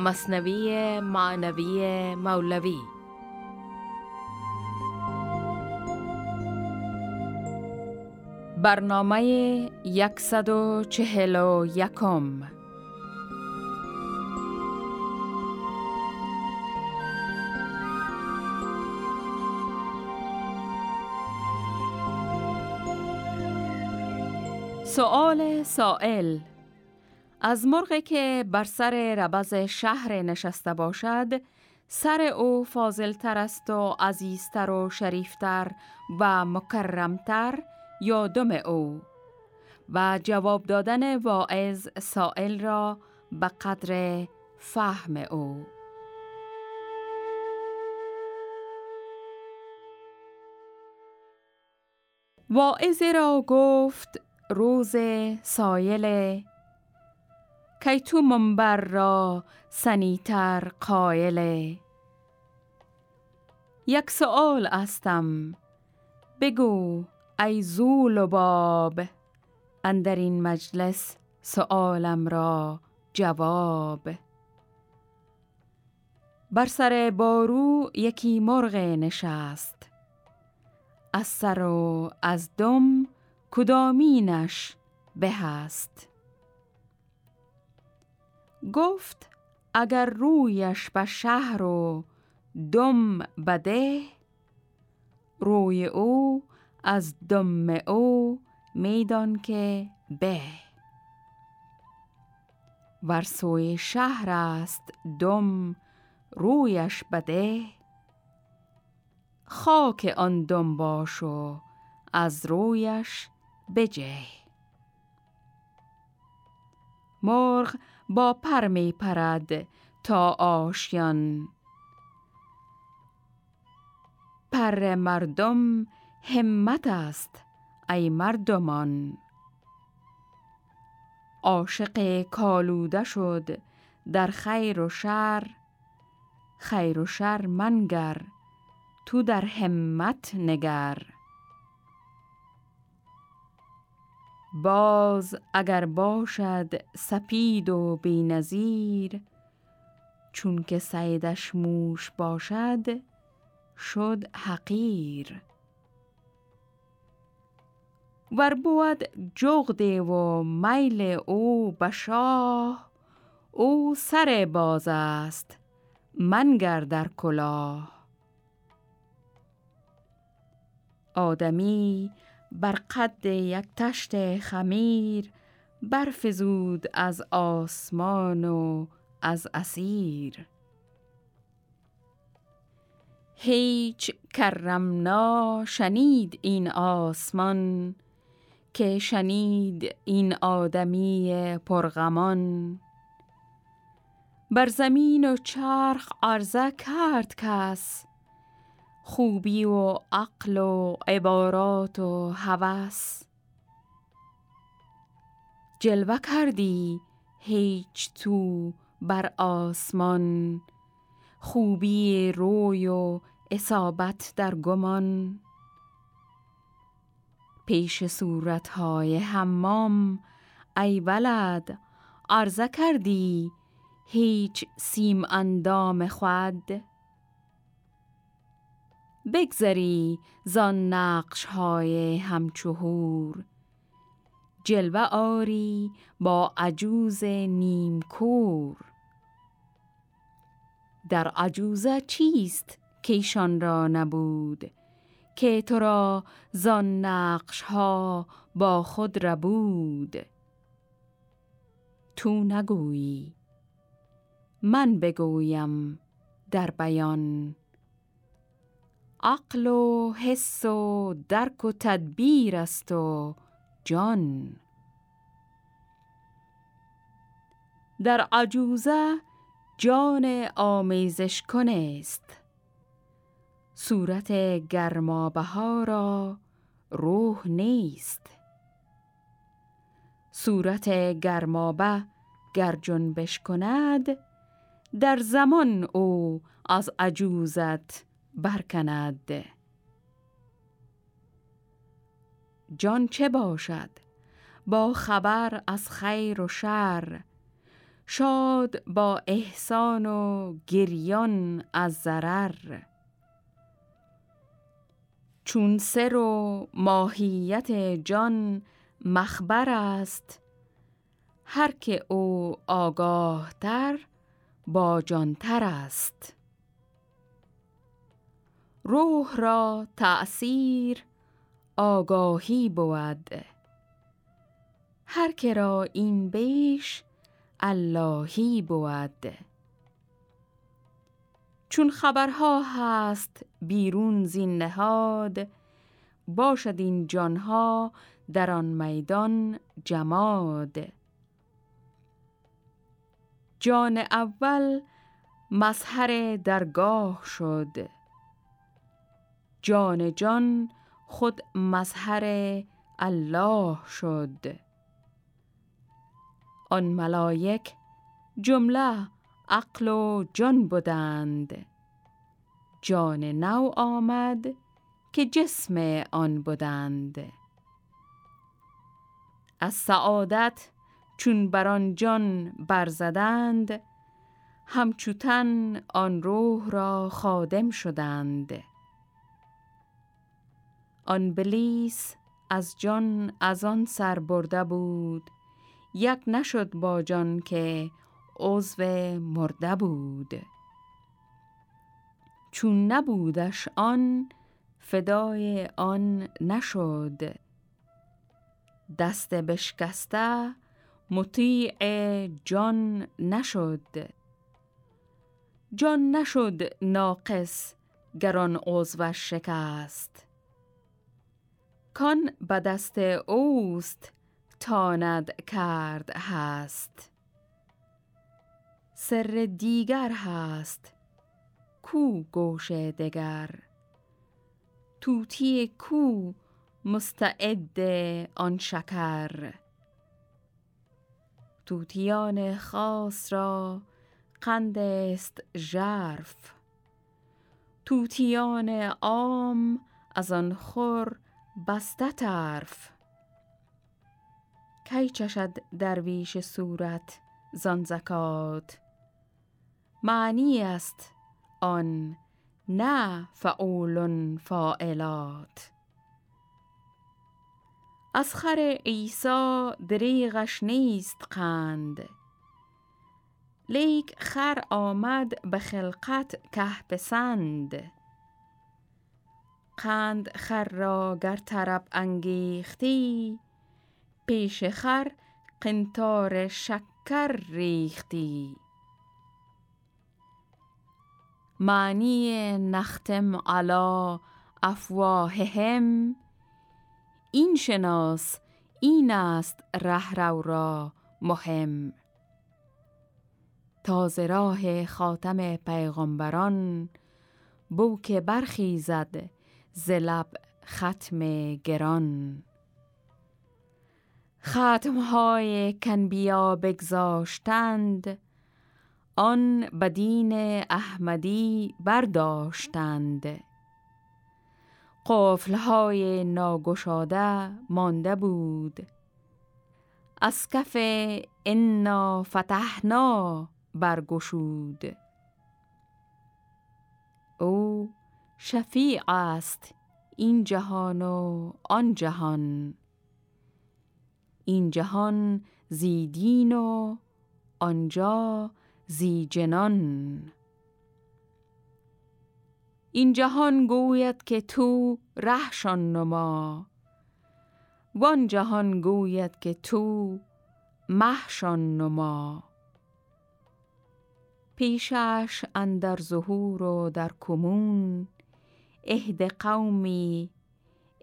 مصنوی معنوی مولوی. برنامه یکصد و چهل و یکم. سؤال سائل از مرغی که بر سر ربز شهر نشسته باشد سر او فاضلتر است و عزیزتر و شریفتر و مکرمتر یا دم او. و جواب دادن واعظ سائل را به قدر فهم او. واعظ را گفت روز سایل کی تو منبر را سنیتر قایله یک سوال استم بگو ای زول و باب اندر این مجلس سؤالم را جواب. بر سر بارو یکی مرغ نشست. از سر و از دم کدامینش به هست گفت اگر رویش به شهر و دم بده روی او از دم او میدان که به. ورسوی شهر است دم رویش بده. خاک آن دم باش و از رویش بجه. مرغ با پر می پرد تا آشیان. پر مردم همت است ای مردمان. عاشق کالوده شد در خیر و شر خیر و شر منگر تو در همت نگر. باز اگر باشد سپید و بینظیر چون که سیدش موش باشد شد حقیر. ور بود جغده و میل او بشاه او سر باز است منگر در کلاه. آدمی بر قد یک تشت خمیر برفزود از آسمان و از اسیر. هیچ کرمنا شنید این آسمان که شنید این آدمی پرغمان. بر زمین و چرخ عرضه کرد کس خوبی و عقل و عبارات و هوس. جلوه کردی هیچ تو بر آسمان. خوبی روی و اصابت در گمان. پیش صورتهای حمام ای ولد عرضه کردی هیچ سیم اندام خود. بگذری زان نقش های همچهور. جلوه آری با عجوز نیمکور. در عجوزه چیست که ایشان را نبود؟ که تو را زان نقش ها با خود ربود؟ تو نگویی. من بگویم در بیان عقل و حس و درک و تدبیر است و جان. در عجوزه جان آمیزش کنست صورت گرمابه را روح نیست. صورت گرمابه گر جنبش کند در زمان او از عجوزت برکند. جان چه باشد؟ با خبر از خیر و شر. شاد با احسان و گریان از ضرر. چون سر و ماهیت جان مخبر است هر که او آگاه تر با جانتر است. روح را تأثیر آگاهی بود. هر که را این بیش اللهی بود. چون خبرها هست بیرون زین نهاد باشد این جانها در آن میدان جماد. جان اول مظهر درگاه شد. جان جان خود مظهر الله شد. آن ملائک جمله عقل و جان بودند. جان نو آمد که جسم آن بودند. از سعادت چون بر آن جان برزدند همچوتن آن روح را خادم شدند. آن بلیس از جان از آن سر برده بود. یک نشد با جان که عضو مرده بود. چون نبودش آن فدای آن نشد. دست بشکسته مطیع جان نشد. جان نشد ناقص گران عضو شکست. کان به دست اوست تاند کرد هست. سر دیگر هست کو گوش دگر. توتی کو مستعد آن شکر. توتیان خاص را قند است ژرف. توتیان عام از آن خور بسته طرف. کی چشد درویش صورت زان زکات؟ معنی است آن نه فعول فاعلات. از خر عیسی دریغش نیست قند. لیک خر آمد به خلقت که پسند قند خر را گر طرب انگیختی؟ پیش خر قنتار شکر ریختی. معنی نختم علا افواههم این شناس این است رهرو را مهم. تازه راه خاتم پیغمبران بو که برخیزد زلب ختم گران. ختمهای کنبیا بگذاشتند آن بدین احمدی برداشتند. قفلهای ناگشاده مانده بود. از کف انا فتحنا برگشود. او شفیع است این جهان و آن جهان. این جهان زیدین و آنجا زی جنان. این جهان گوید که تو رهشان نما وان جهان گوید که تو محشان نما. پیشش اندر ظهور و در کمون اهد قومی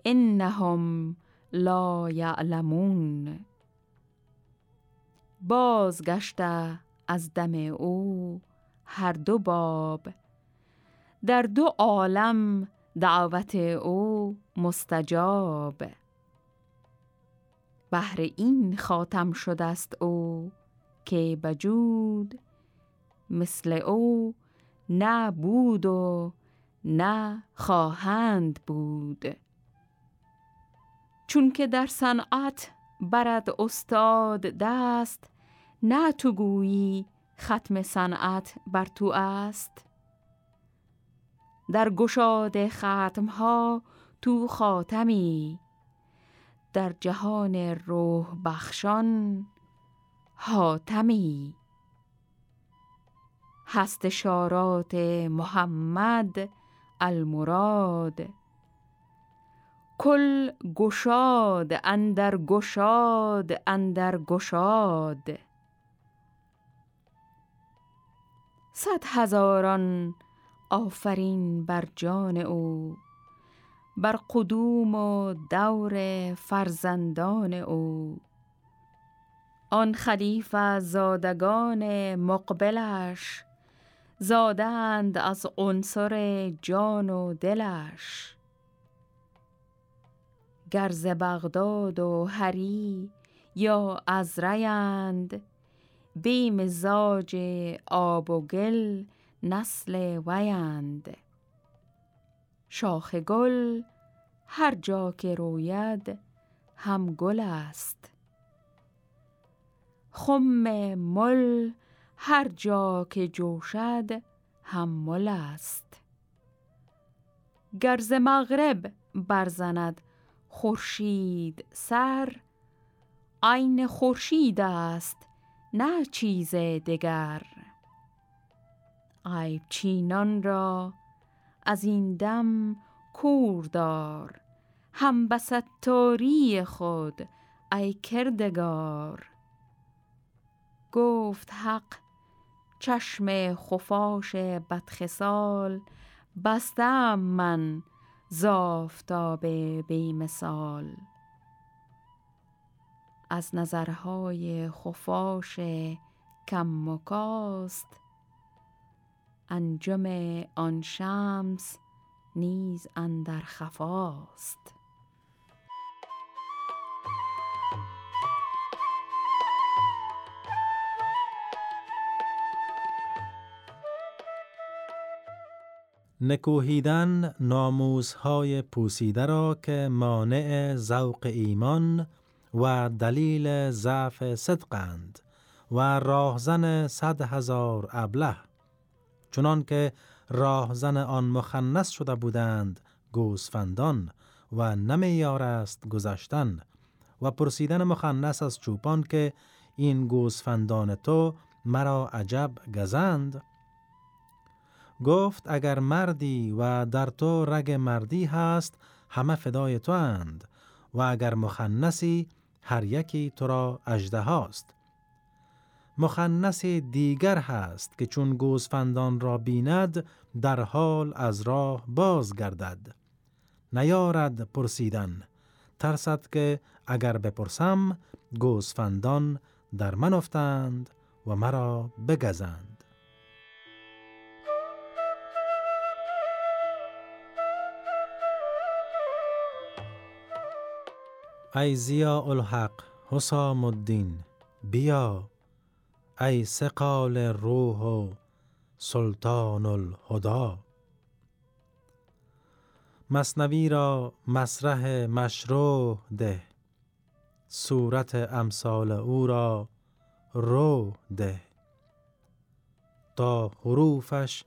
انهم لا یعلمون. بازگشته از دم او هر دو باب. در دو عالم دعوت او مستجاب. بهر این خاتم شده است او که بجود مثل او نه بود و نه خواهند بود. چون که در صنعت برد استاد دست نه تو گویی ختم صنعت بر تو است. در گشاد ختمها تو خاتمی در جهان روح بخشان حاتمی. هست شارات محمد المراد. کل گشاد اندر گشاد اندر گشاد. صد هزاران آفرین بر جان او بر قدوم و دور فرزندان او. آن خلیفه زادگان مقبلش زادند از عنصر جان و دلش. گرز بغداد و هری یا از ریند بی مزاج آب و گل نسل ویند. شاخ گل هر جا که روید هم گل است. خم مل هر جا که جوشد هم مل است گرز مغرب برزند خورشید سر عین خورشید است نه چیز دگر. عیب چینان را از این دم کور دار هم بستاری خود ای کردگار. گفت حق چشم خفاش بدخسال بستم من زافتاب بی مثال از نظرهای خفاش کم مکاست انجم آن شمس نیز اندر خفاست. نکوهیدن ناموزهای پوسیده را که مانع ذوق ایمان و دلیل ضعف صدقند و راهزن صد هزار ابله. چنان که راهزن آن مخنس شده بودند گوسفندان و نمیار است گذشتن و پرسیدن مخنس از چوپان که این گوسفندان تو مرا عجب گزند گفت اگر مردی و در تو رگ مردی هست همه فدای تو اند و اگر مخنسی هر یکی تو را اجده هاست. مخنس دیگر هست که چون گوسفندان را بیند در حال از راه باز گردد. نیارد پرسیدن ترسد که اگر بپرسم گوسفندان در من افتند و مرا بگزند. ای زیا الحق حسام الدین بیا ای سقال روح و سلطان الهدا مصنوی را مسرح مشروع ده صورت امثال او را رو ده. تا حروفش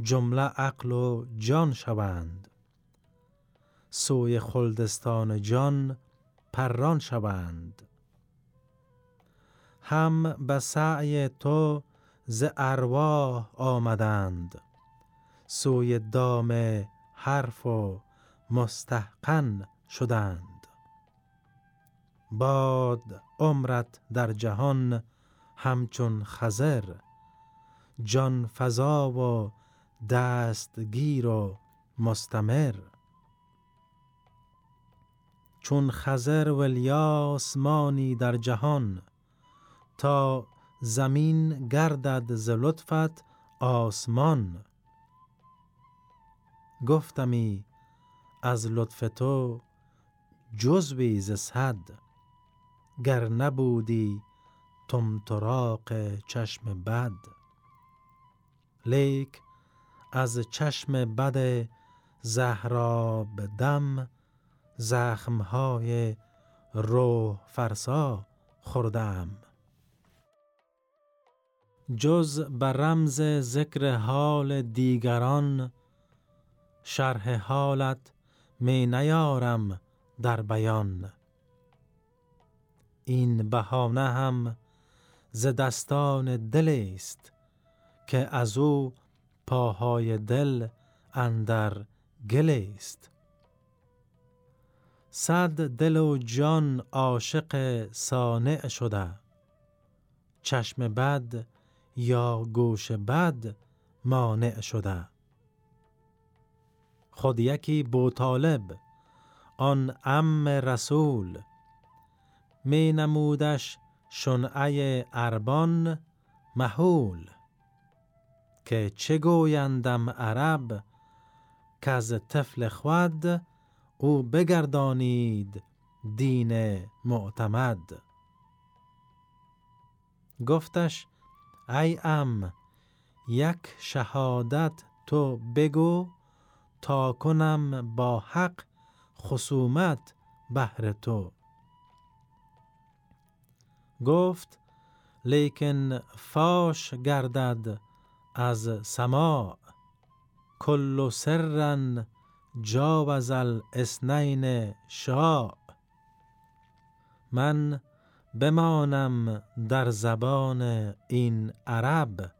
جمله عقل و جان شوند. سوی خلدستان جان پران شوند. هم به سعی تو ز ارواح آمدند. سوی دام حرف و مستحقن شدند. باد عمرت در جهان همچون خزر جان فضا و دستگیر و مستمر. چون خزر و مانی در جهان تا زمین گردد ز لطفت آسمان. گفتمی از لطف تو جزوی ز صد گر نبودی تمطراق چشم بد. لیک از چشم بد زهراب دم زخمهای روح فرسا خوردم. جز بر رمز ذکر حال دیگران شرح حالت می نیارم در بیان. این بهانه هم ز دستان دل است که از او پاهای دل اندر گل است. صد دل و جان عاشق صانع شده. چشم بد یا گوش بد مانع شده. خود یکی بوطالب آن ام رسول. می نمودش شنعه اربان محول که چه گویندم عرب که از طفل خود او بگردانید دین معتمد. گفتش ای ام یک شهادت تو بگو تا کنم با حق خصومت بهر تو. گفت لیکن فاش گردد از سماع. کل سرن جاوز الاسنین شاع من بمانم در زبان این عرب.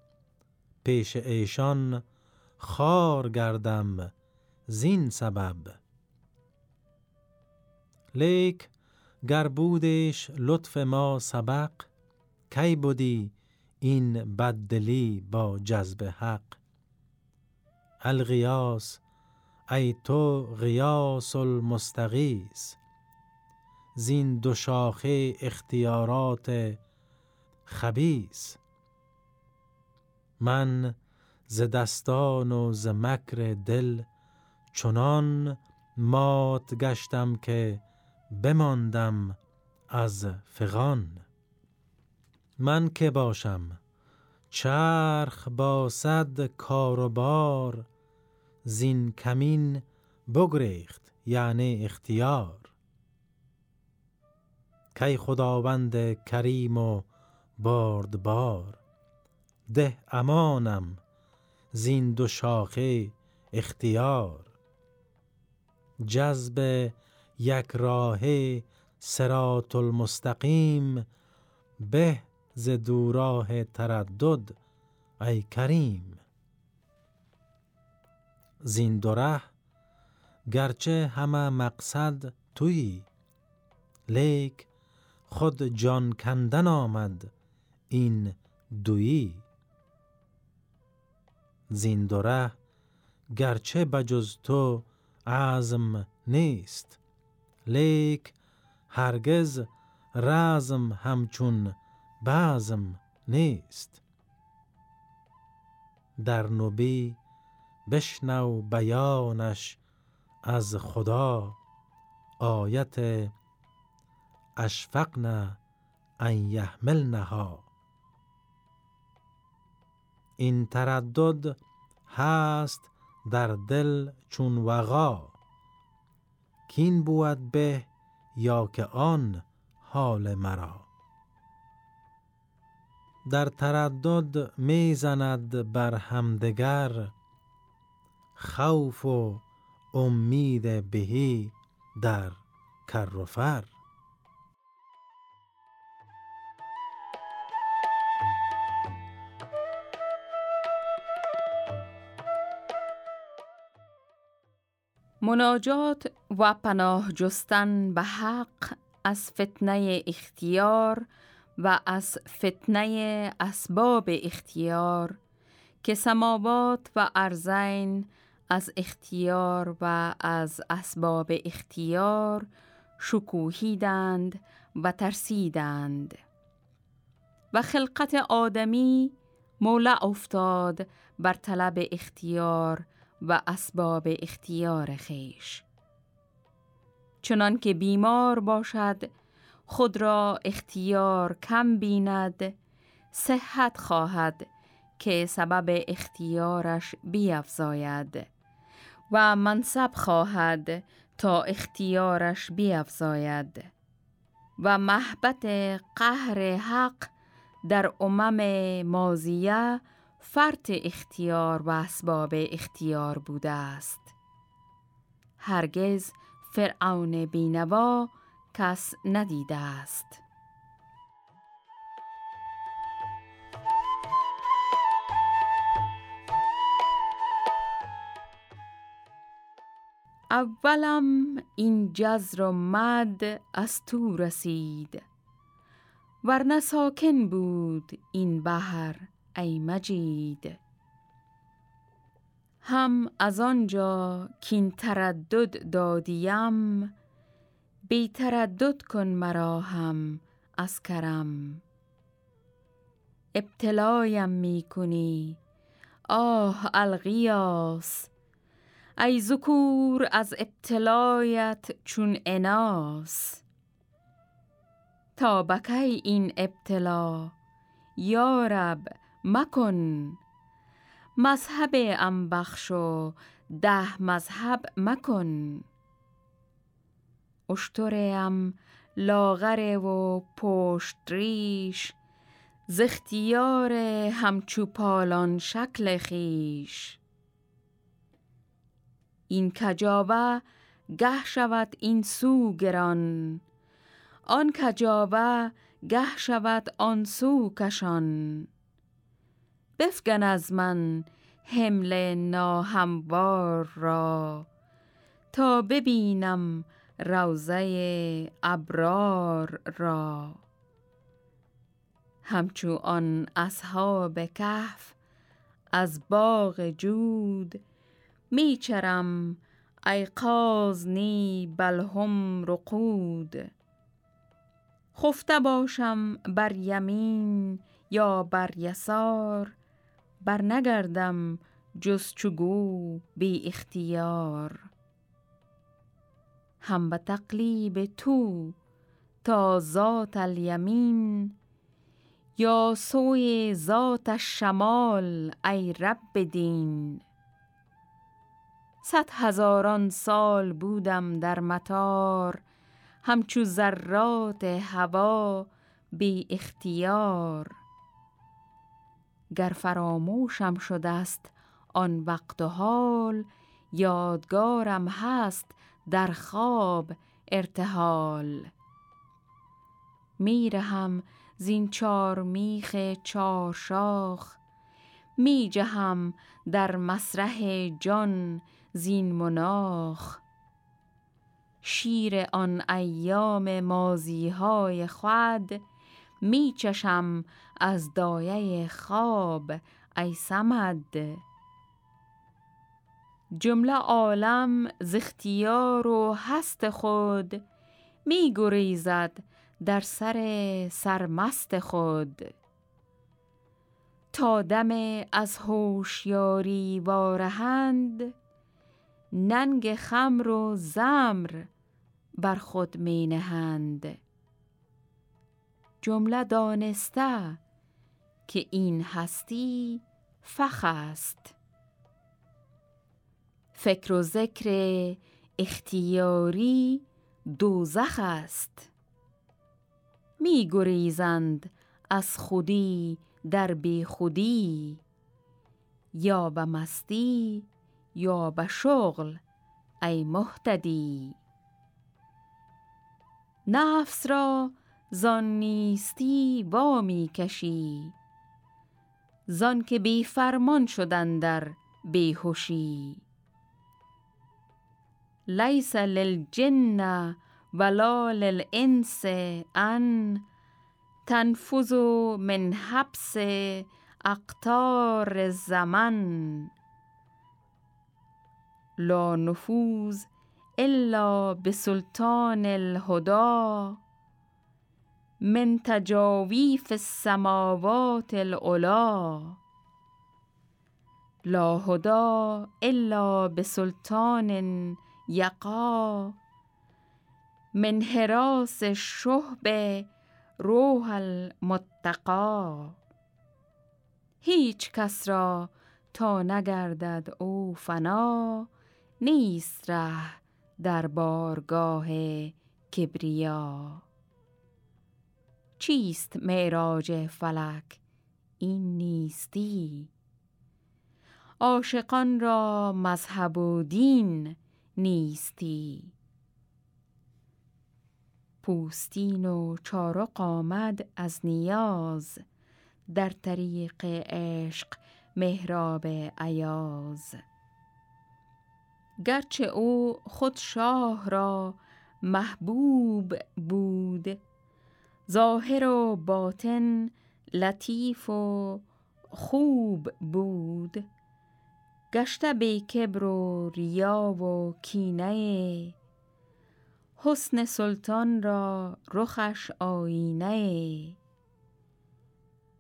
پیش ایشان خار گردم زین سبب. لیک گر بودش لطف ما سبق کی بودی این بددلی با جذب حق؟ الغیاس ای تو غیاس المستغیث. زین دو شاخه اختیارات خبیس من ز دستان و ز مکر دل چنان مات گشتم که بماندم از فغان. من که باشم؟ چرخ با صد کار و بار زین کمین بگریخت یعنی اختیار. کی خداوند کریم و باردبار ده امانم زین دو شاخه اختیار. جذب یک راه سرات المستقیم به ز دوراه تردد ای کریم. زین دو گرچه همه مقصد تویی. لیک خود جان کندن آمد این دویی. زین دوره گرچه بجز تو عزم نیست لیک هرگز رازم همچون بازم نیست. در نبی بشنو بیانش از خدا. آیت اشفقنا ان یحملنها. این تردد هست در دل چون وغا. کین بود به یا که آن حال مرا. در تردد می‌زند بر همدگر خوف و امید بهی در کر مناجات و پناه جستن به حق از فتنه اختیار و از فتنه اسباب اختیار که سماوات و ارزین از اختیار و از اسباب اختیار شکوهیدند و ترسیدند. و خلقت آدمی مولع افتاد بر طلب اختیار و اسباب اختیار خیش. چنان که بیمار باشد خود را اختیار کم بیند صحت خواهد که سبب اختیارش بیافزاید و منصب خواهد تا اختیارش بیافزاید و محبت قهر حق در امم مازیه فرط اختیار و اسباب اختیار بوده است. هرگز فرعون بینوا کس ندیده است. اولم این جزر و مد از تو رسید. ورنه ساکن بود این بحر ای مجید. هم از آنجا کین تردد دادیم بی تردد کن مرا هم از کرم. ابتلایم می کنی آه الغیاس ای ذکور از ابتلایت چون اناس. تا بکی این ابتلا یارب مکن. مذهب ام بخش و ده مذهب مکن. اشترم لاغر و پشت ریش زختیار همچو پالان شکل خیش. این کجاوه گه شود این سو گران. آن کجاوه گه شود آن سو کشان. بفگن از من حمل ناهموار را تا ببینم روزه ابرار را. همچو آن اصحاب کهف از باغ جود میچرم. ای قازنی بل هم رقود. خفته باشم بر یمین یا بر یسار بر نگردم جز چگو بی اختیار. هم به تقلیب تو تا ذات الیمین یا سوی ذات الشمال ای رب دین. صد هزاران سال بودم در مطار همچو ذرات هوا بی اختیار. گر فراموشم شده است آن وقت و حال یادگارم هست در خواب ارتحال. میرهم زین چار میخ چار شاخ می جهم در مسرح جان زین مناخ. شیر آن ایام مازی های خود می چشم از دایه خواب ای سمد جمله عالم زختیار و هست خود می گریزد در سر سرمست خود. تا دم از هوشیاری وارهند ننگ خمر و زمر بر خود می نهند. جمله دانسته که این هستی فخ است. فکر و ذکر اختیاری دوزخ است. می گریزند از خودی در بی خودی یا به مستی یا به شغل ای محتدی نفس را زان نیستی وامی کشی. زان که بی فرمان شدن در بیهوشی لیس للجن ولا للانس ان تنفذ من حبس اقطار الزمن. لا نفوذ الا بسلطان الهدى. من تجاویف السماوات العلا. لا هدا الا بسلطان یقا. من حراس شهب روح المتقا. هیچ کس را تا نگردد او فنا. نیست ره در بارگاه کبریا. چیست معراج فلک؟ این نیستی. عاشقان را مذهب و دین نیستی. پوستین و چارق آمد از نیاز در طریق عشق مهراب عیاز گرچه او خود شاه را محبوب بود ظاهر و باطن لطیف و خوب بود. گشته به کبر و ریا و کینه حسن سلطان را رخش آینه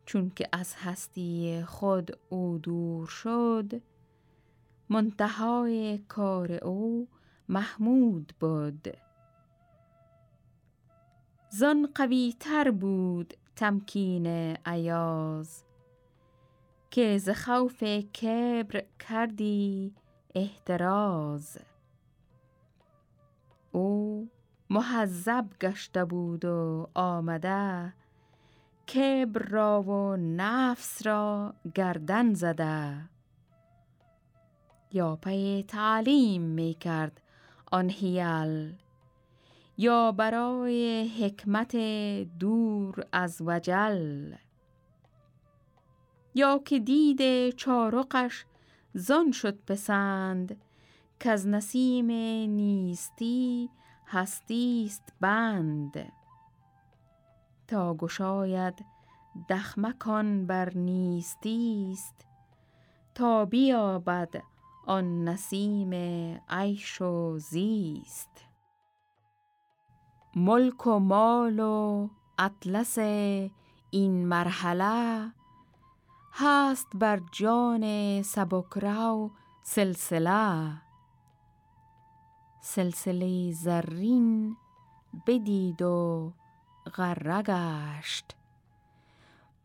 چون که از هستی خود او دور شد منتهای کار او محمود بود زن قوی تر بود تمکین عیاز که ز خوف کبر کردی احتراز. او محذب گشته بود و آمده کبر را و نفس را گردن زده. یا پی تعلیم می کرد آن هیل یا برای حکمت دور از وجل. یا که دید چارقش زان شد پسند که از نسیم نیستی هستیست بند. تا گشاید دخمکان بر نیستیست تا بیابد آن نسیم عیش و زیست. ملک و مال و اطلس این مرحله هست بر جان سبکرو سلسله. سلسله زرین بدید و غره گشت.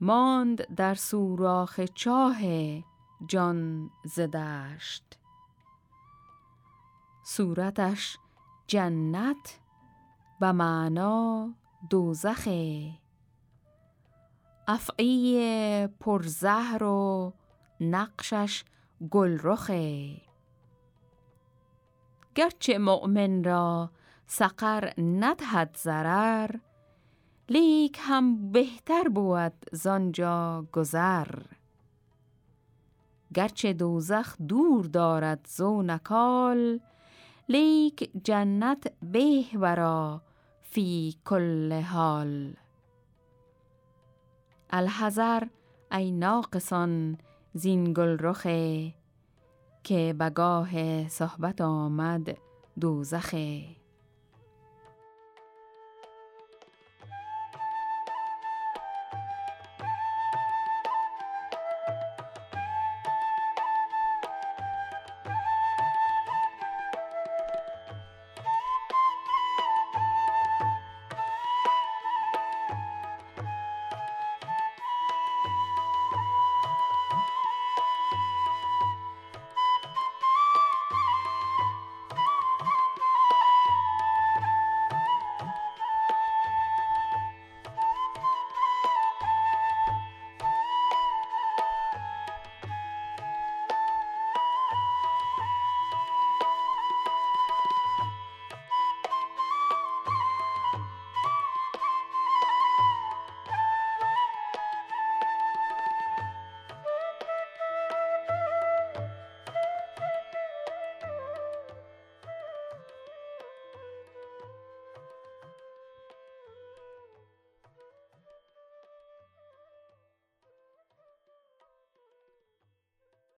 ماند در سوراخ چاه جان زدشت صورتش جنت و معنا دوزخه. افعی پرزهر و نقشش گلرخه. گرچه مؤمن را سقر ندهد ضرر لیک هم بهتر بود زانجا گذر. گرچه دوزخ دور دارد زو نکال لیک جنت به ورا فی کل حال. الحذر ای ناقصان زین گلرخه که بگاه صحبت آمد دوزخه